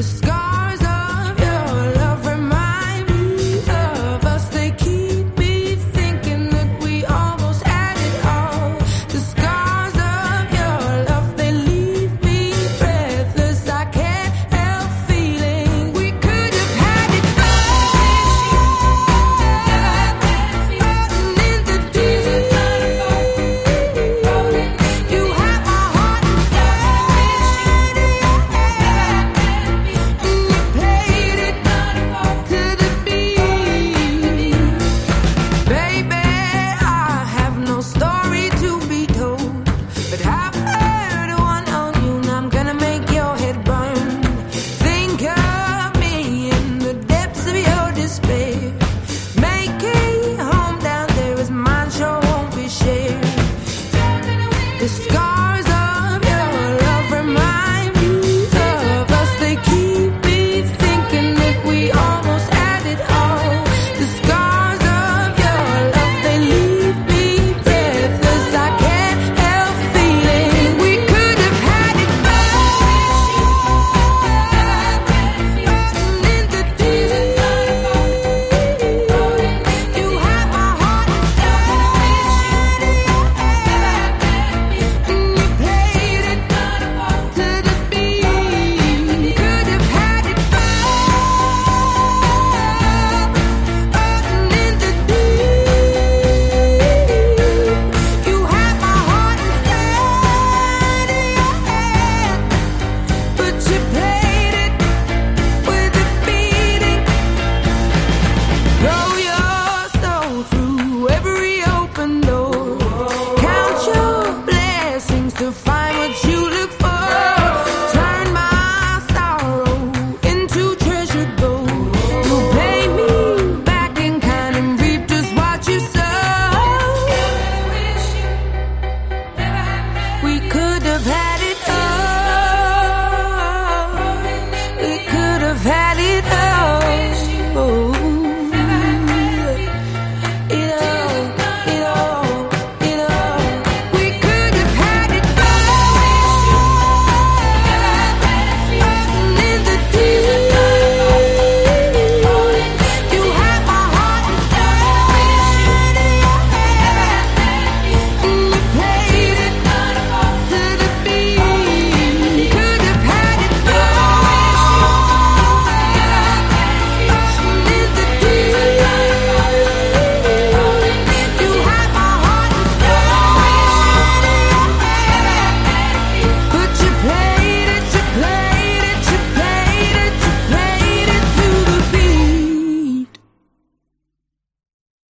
the sky.